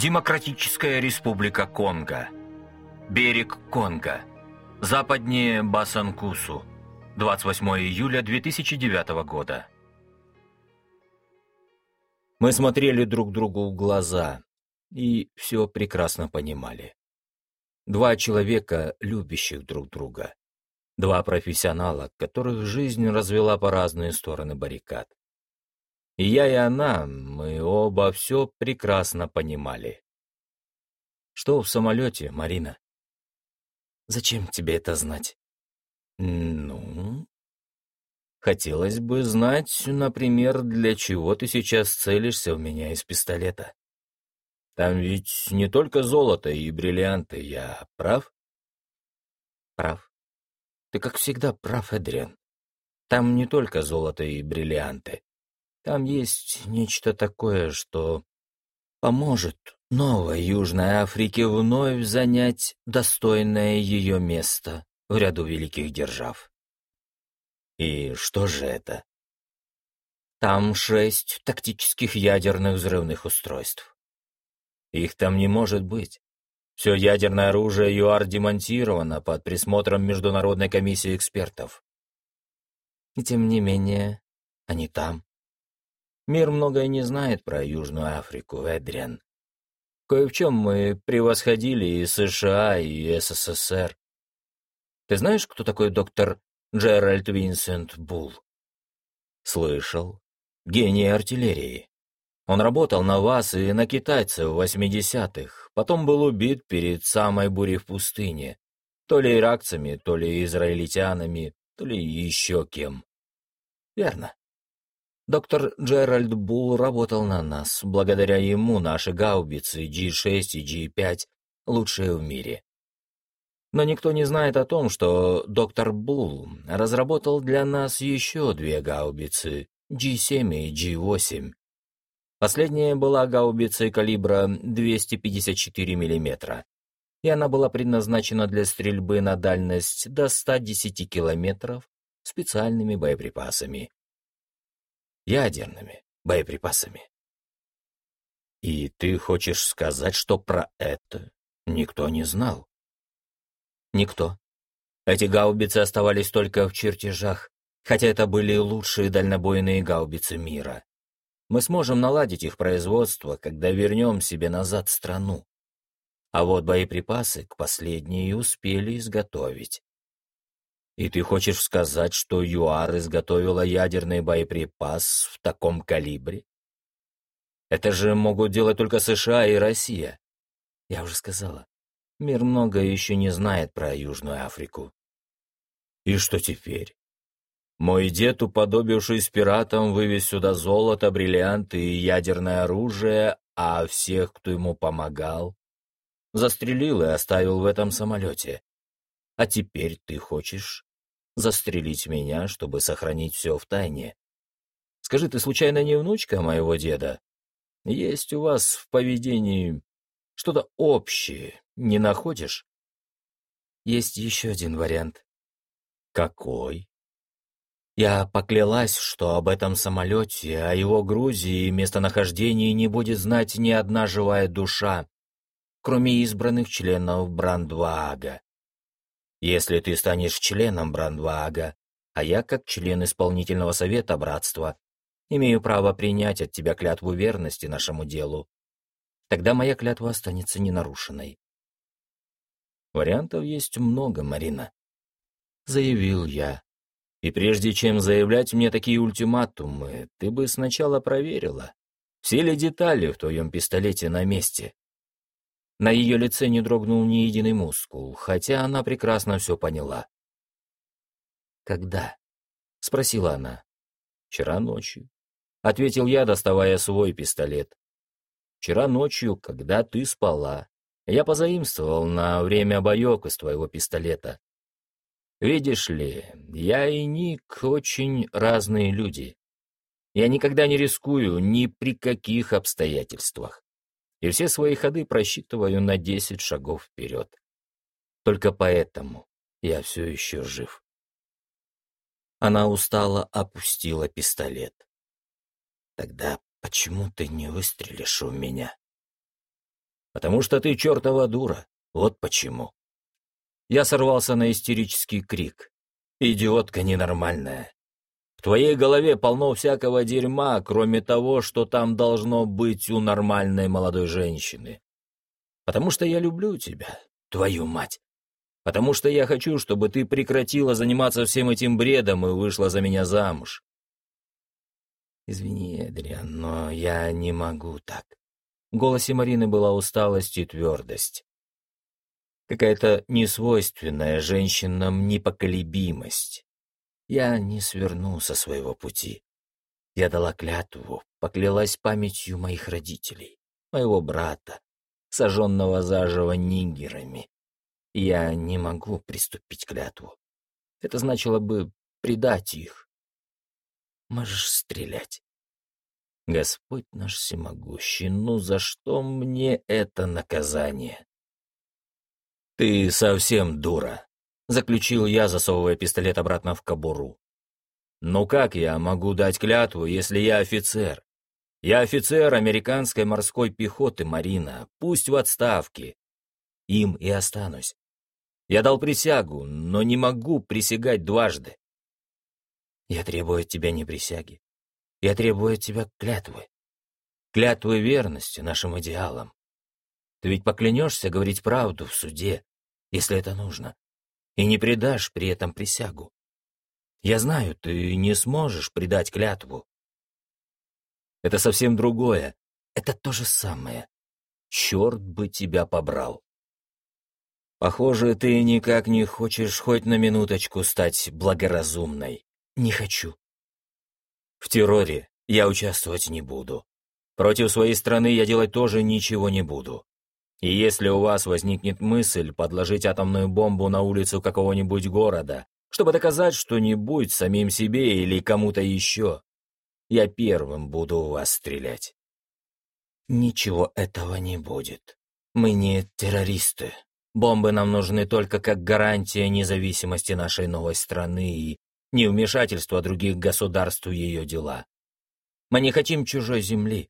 Демократическая республика Конго. Берег Конго. Западнее Басанкусу. 28 июля 2009 года. Мы смотрели друг другу в глаза и все прекрасно понимали. Два человека, любящих друг друга. Два профессионала, которых жизнь развела по разные стороны баррикад. Я, и она, мы оба все прекрасно понимали. Что в самолете, Марина? Зачем тебе это знать? Ну, хотелось бы знать, например, для чего ты сейчас целишься в меня из пистолета. Там ведь не только золото и бриллианты, я прав? Прав. Ты, как всегда, прав, Эдриан. Там не только золото и бриллианты. Там есть нечто такое, что поможет новой Южной Африке вновь занять достойное ее место в ряду великих держав. И что же это? Там шесть тактических ядерных взрывных устройств. Их там не может быть. Все ядерное оружие ЮАР демонтировано под присмотром Международной комиссии экспертов. И тем не менее, они там. Мир многое не знает про Южную Африку, Эдриан. Кое в чем мы превосходили и США, и СССР. Ты знаешь, кто такой доктор Джеральд Винсент Булл? Слышал. Гений артиллерии. Он работал на вас и на китайцев в 80-х, потом был убит перед самой бурей в пустыне. То ли иракцами, то ли израильтянами, то ли еще кем. Верно. Доктор Джеральд Булл работал на нас. Благодаря ему наши гаубицы G6 и G5 лучшие в мире. Но никто не знает о том, что доктор Булл разработал для нас еще две гаубицы G7 и G8. Последняя была гаубицей калибра 254 мм, и она была предназначена для стрельбы на дальность до 110 км специальными боеприпасами ядерными боеприпасами. И ты хочешь сказать, что про это никто не знал? Никто. Эти гаубицы оставались только в чертежах, хотя это были лучшие дальнобойные гаубицы мира. Мы сможем наладить их производство, когда вернем себе назад страну. А вот боеприпасы к последней успели изготовить. И ты хочешь сказать, что ЮАР изготовила ядерный боеприпас в таком калибре? Это же могут делать только США и Россия. Я уже сказала, мир много еще не знает про Южную Африку. И что теперь? Мой дед, уподобившись пиратам, вывез сюда золото, бриллианты и ядерное оружие, а всех, кто ему помогал, застрелил и оставил в этом самолете. А теперь ты хочешь застрелить меня, чтобы сохранить все в тайне. Скажи, ты случайно не внучка моего деда? Есть у вас в поведении что-то общее, не находишь? Есть еще один вариант. Какой? Я поклялась, что об этом самолете, о его грузе и местонахождении не будет знать ни одна живая душа, кроме избранных членов Брандваага. Если ты станешь членом Брандваага, а я, как член исполнительного совета братства, имею право принять от тебя клятву верности нашему делу, тогда моя клятва останется ненарушенной. Вариантов есть много, Марина. Заявил я. И прежде чем заявлять мне такие ультиматумы, ты бы сначала проверила, все ли детали в твоем пистолете на месте. На ее лице не дрогнул ни единый мускул, хотя она прекрасно все поняла. «Когда?» — спросила она. «Вчера ночью», — ответил я, доставая свой пистолет. «Вчера ночью, когда ты спала, я позаимствовал на время боек из твоего пистолета. Видишь ли, я и Ник очень разные люди. Я никогда не рискую ни при каких обстоятельствах и все свои ходы просчитываю на десять шагов вперед. Только поэтому я все еще жив. Она устало опустила пистолет. Тогда почему ты не выстрелишь у меня? Потому что ты чертова дура. Вот почему. Я сорвался на истерический крик. «Идиотка ненормальная! В твоей голове полно всякого дерьма, кроме того, что там должно быть у нормальной молодой женщины. Потому что я люблю тебя, твою мать. Потому что я хочу, чтобы ты прекратила заниматься всем этим бредом и вышла за меня замуж. Извини, Эдриан, но я не могу так. В голосе Марины была усталость и твердость. Какая-то несвойственная женщинам непоколебимость. Я не сверну со своего пути. Я дала клятву, поклялась памятью моих родителей, моего брата, сожженного заживо нигерами. Я не могу приступить к клятву. Это значило бы предать их. Можешь стрелять. Господь наш всемогущий, ну за что мне это наказание? Ты совсем дура, заключил я, засовывая пистолет обратно в кобуру. Ну как я могу дать клятву, если я офицер? Я офицер американской морской пехоты, Марина, пусть в отставке. Им и останусь. Я дал присягу, но не могу присягать дважды. Я требую от тебя не присяги, я требую от тебя клятвы. Клятвы верности нашим идеалам. Ты ведь поклянешься говорить правду в суде, если это нужно, и не предашь при этом присягу. Я знаю, ты не сможешь предать клятву. Это совсем другое. Это то же самое. Черт бы тебя побрал. Похоже, ты никак не хочешь хоть на минуточку стать благоразумной. Не хочу. В терроре я участвовать не буду. Против своей страны я делать тоже ничего не буду. И если у вас возникнет мысль подложить атомную бомбу на улицу какого-нибудь города, чтобы доказать что-нибудь самим себе или кому-то еще, я первым буду у вас стрелять. Ничего этого не будет. Мы не террористы. Бомбы нам нужны только как гарантия независимости нашей новой страны и невмешательства других государств в ее дела. Мы не хотим чужой земли.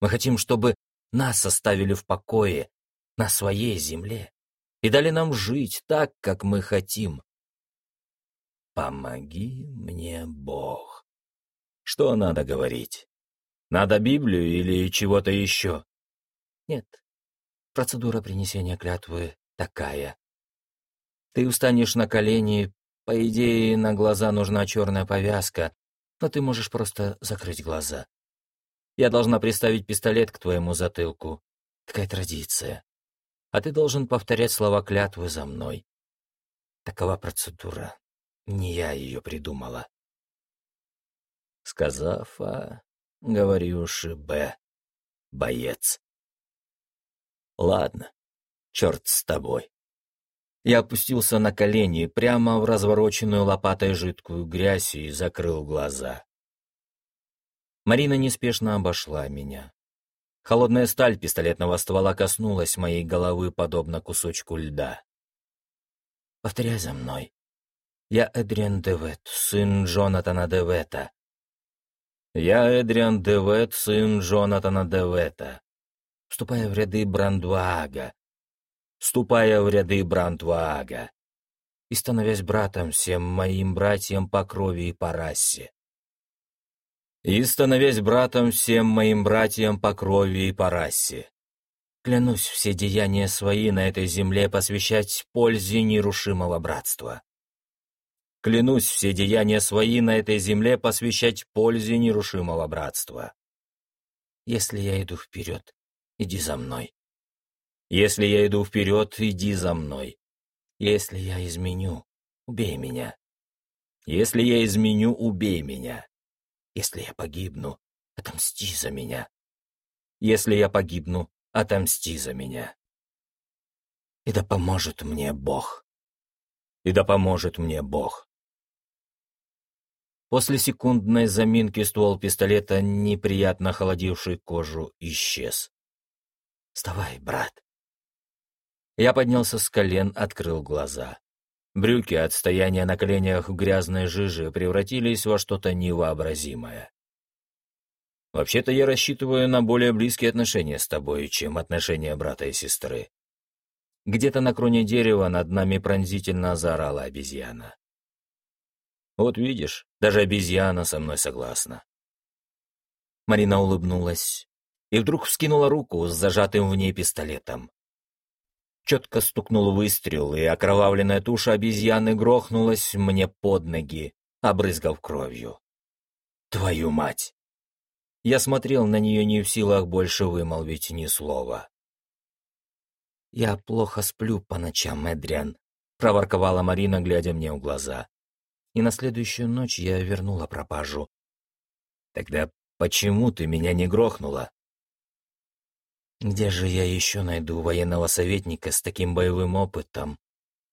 Мы хотим, чтобы нас оставили в покое на своей земле и дали нам жить так, как мы хотим. Помоги мне, Бог. Что надо говорить? Надо Библию или чего-то еще? Нет. Процедура принесения клятвы такая. Ты устанешь на колени, по идее, на глаза нужна черная повязка, но ты можешь просто закрыть глаза. Я должна приставить пистолет к твоему затылку. Такая традиция. А ты должен повторять слова клятвы за мной. Такова процедура. Не я ее придумала. Сказав А, говорю Б. Боец. Ладно, черт с тобой. Я опустился на колени прямо в развороченную лопатой жидкую грязь и закрыл глаза. Марина неспешно обошла меня. Холодная сталь пистолетного ствола коснулась моей головы, подобно кусочку льда. «Повторяй за мной. Я Эдриан Девет, сын Джонатана Девета». «Я Эдриан Девет, сын Джонатана Девета», вступая в ряды Брандваага, ступая в ряды Брандваага и становясь братом всем моим братьям по крови и по расе и становясь братом всем моим братьям по крови и по расе. Клянусь все деяния свои на этой земле посвящать пользе нерушимого братства. Клянусь все деяния свои на этой земле посвящать пользе нерушимого братства. Если я иду вперед, иди за мной. Если я иду вперед, иди за мной. Если я изменю, убей меня. Если я изменю, убей меня. Если я погибну, отомсти за меня. Если я погибну, отомсти за меня. И да поможет мне Бог. И да поможет мне Бог. После секундной заминки ствол пистолета, неприятно холодивший кожу, исчез. «Вставай, брат!» Я поднялся с колен, открыл глаза. Брюки от стояния на коленях в грязной жиже превратились во что-то невообразимое. Вообще-то я рассчитываю на более близкие отношения с тобой, чем отношения брата и сестры. Где-то на кроне дерева над нами пронзительно заорала обезьяна. Вот видишь, даже обезьяна со мной согласна. Марина улыбнулась и вдруг вскинула руку с зажатым в ней пистолетом. Четко стукнул выстрел, и окровавленная туша обезьяны грохнулась мне под ноги, обрызгав кровью. Твою мать! Я смотрел на нее не в силах больше вымолвить ни слова. «Я плохо сплю по ночам, Эдриан», — проворковала Марина, глядя мне в глаза. И на следующую ночь я вернула пропажу. «Тогда почему ты меня не грохнула?» Где же я еще найду военного советника с таким боевым опытом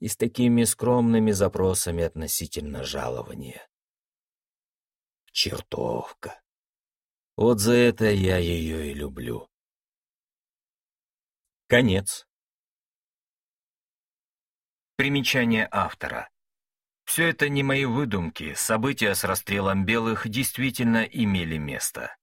и с такими скромными запросами относительно жалования? Чертовка. Вот за это я ее и люблю. Конец. Примечание автора. Все это не мои выдумки, события с расстрелом белых действительно имели место.